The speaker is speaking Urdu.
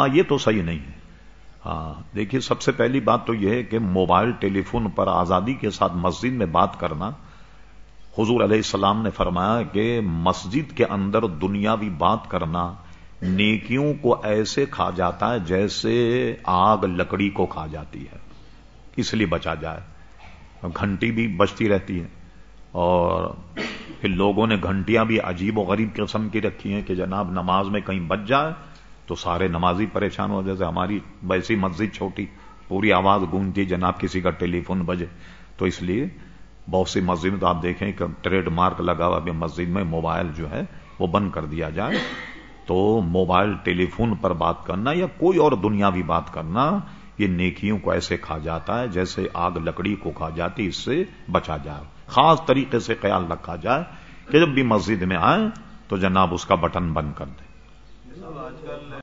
ہاں یہ تو صحیح نہیں ہے۔ ہاں دیکھیے، سب سے پہلی بات تو یہ ہے کہ موبائل، ٹیلی فون پر آزادی کے ساتھ مسجد میں بات کرنا، حضور علیہ السلام نے فرمایا کہ مسجد کے اندر دنیاوی بات کرنا نیکیوں کو ایسے کھا جاتا ہے جیسے آگ لکڑی کو کھا جاتی ہے، اس لیے بچا جائے۔ گھنٹی بھی بچتی رہتی ہے۔ اور پھر لوگوں نے گھنٹیاں بھی عجیب و غریب قسم کی رکھی ہیں کہ جناب نماز میں کہیں بچ جائے تو سارے نمازی پریشان ہو، جیسے ہماری ویسی مسجد چھوٹی، پوری آواز گونجتی، جناب کسی کا ٹیلی فون بجے۔ تو اس لیے بہت سی مسجد میں تو آپ دیکھیں کہ ٹریڈ مارک لگا ہوا بھی مسجد میں موبائل جو ہے وہ بند کر دیا جائے۔ تو موبائل ٹیلی فون پر بات کرنا یا کوئی اور دنیاوی بات کرنا، یہ نیکیوں کو ایسے کھا جاتا ہے جیسے آگ لکڑی کو کھا جاتی، اس سے بچا جائے۔ خاص طریقے سے خیال رکھا جائے کہ جب بھی مسجد میں آئے تو جناب اس کا بٹن بند کر دیں۔